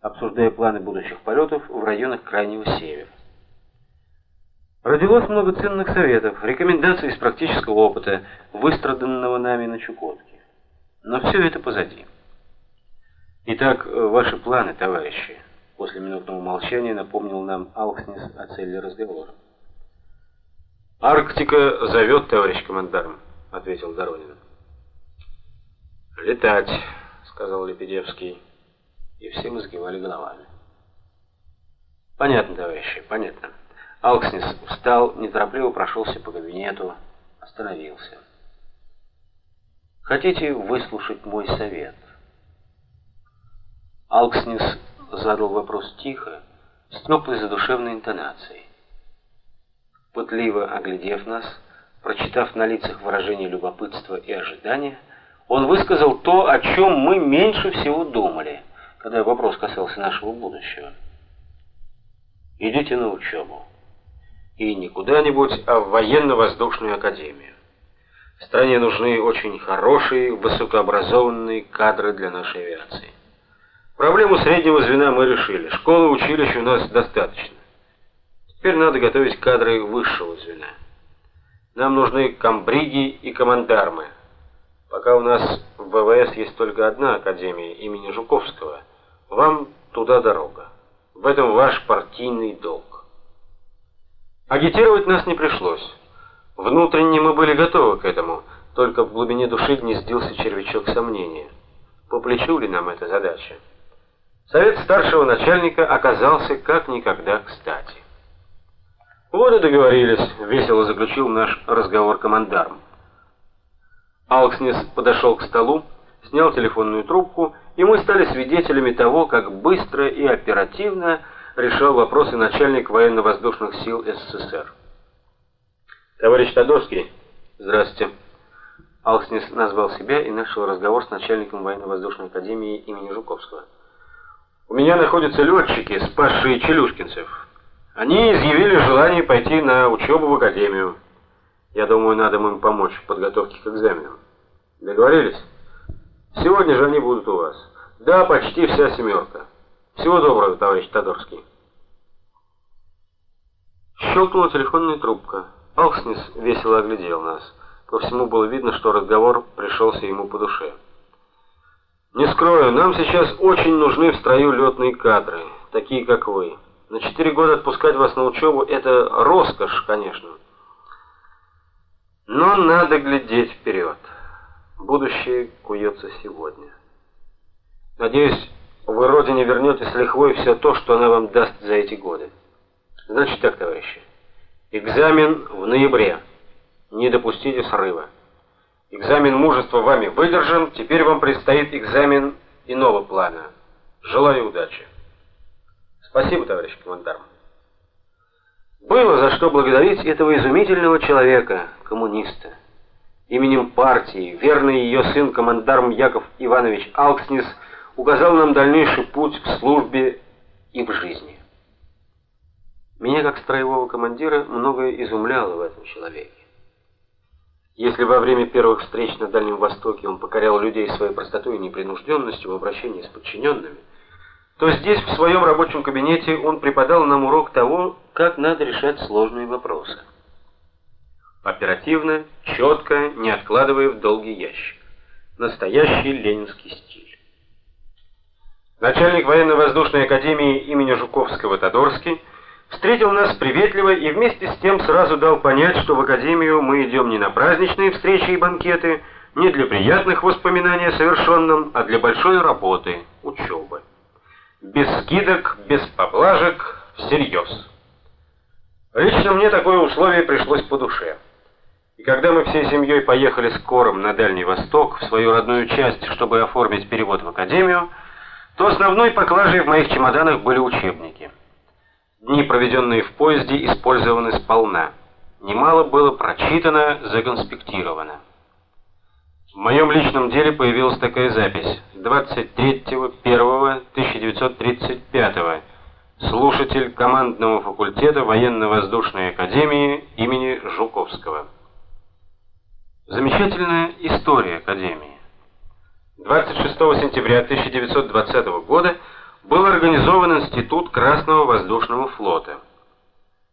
обсуждая планы будущих полетов в районах Крайнего Севера. Родилось много ценных советов, рекомендаций из практического опыта, выстраданного нами на Чукотке. Но все это позади. Итак, ваши планы, товарищи. После минутного молчания напомнил нам Алкснис о цели разговора. Арктика зовет, товарищ командарм, ответил Доронин. Летать, сказал Лепедевский, и все мы головами. Понятно, товарищи, понятно. Алкснис встал, неторопливо прошелся по кабинету, остановился. Хотите выслушать мой совет? Алкснис задал вопрос тихо, с теплой задушевной интонацией. Пытливо оглядев нас, прочитав на лицах выражение любопытства и ожидания, он высказал то, о чем мы меньше всего думали, когда вопрос касался нашего будущего. Идите на учебу и не куда-нибудь, а в военно-воздушную академию. Стране нужны очень хорошие, высокообразованные кадры для нашей авиации. Проблему среднего звена мы решили. Школы, училищ у нас достаточно. Теперь надо готовить кадры высшего звена. Нам нужны комбриги и командармы. Пока у нас в ВВС есть только одна академия имени Жуковского, вам туда дорога. В этом ваш партийный долг. Агитировать нас не пришлось. Внутренне мы были готовы к этому, только в глубине души гнездился червячок сомнения. По плечу ли нам эта задача? Совет старшего начальника оказался как никогда кстати. Вот и договорились, весело заключил наш разговор командарм. Алкснис подошел к столу, снял телефонную трубку, и мы стали свидетелями того, как быстро и оперативно решал вопросы начальник военно-воздушных сил СССР. Товарищ Тодорский, здравствуйте. Алкснис назвал себя и начал разговор с начальником военно-воздушной академии имени Жуковского. У меня находятся летчики, спасшие челюскинцев. Они изъявили желание пойти на учебу в академию. Я думаю, надо им помочь в подготовке к экзаменам. Договорились? Сегодня же они будут у вас. Да, почти вся семерка. Всего доброго, товарищ Тодорский. Щелкнула телефонная трубка. Алкснис весело оглядел нас. По всему было видно, что разговор пришелся ему по душе. Не скрою, нам сейчас очень нужны в строю летные кадры, такие как вы. На четыре года отпускать вас на учебу – это роскошь, конечно. Но надо глядеть вперед. Будущее куется сегодня. Надеюсь, вы родине вернете с лихвой все то, что она вам даст за эти годы. Значит так, товарищи. Экзамен в ноябре. Не допустите срыва. Экзамен мужества вами выдержан, теперь вам предстоит экзамен иного плана. Желаю удачи. Спасибо, товарищ командарм. Было за что благодарить этого изумительного человека, коммуниста. Именем партии верный ее сын командарм Яков Иванович Алкснис указал нам дальнейший путь в службе и в жизни. Меня как строевого командира многое изумляло в этом человеке. Если во время первых встреч на Дальнем Востоке он покорял людей своей простотой и непринужденностью в обращении с подчиненными, то здесь, в своем рабочем кабинете, он преподал нам урок того, как надо решать сложные вопросы. Оперативно, четко, не откладывая в долгий ящик. Настоящий ленинский стиль. Начальник военно-воздушной академии имени Жуковского Тодорский встретил нас приветливо и вместе с тем сразу дал понять, что в академию мы идем не на праздничные встречи и банкеты, не для приятных воспоминаний о совершенном, а для большой работы, учебы без скидок, без поблажек, всерьез. Лично мне такое условие пришлось по душе. И когда мы всей семьей поехали с Кором на Дальний Восток, в свою родную часть, чтобы оформить перевод в академию, то основной поклажей в моих чемоданах были учебники. Дни, проведенные в поезде, использованы сполна. Немало было прочитано, законспектировано. В моем личном деле появилась такая запись. 23.01.1935. Слушатель командного факультета военно-воздушной академии имени Жуковского. Замечательная история академии. 26 сентября 1920 года был организован институт Красного воздушного флота.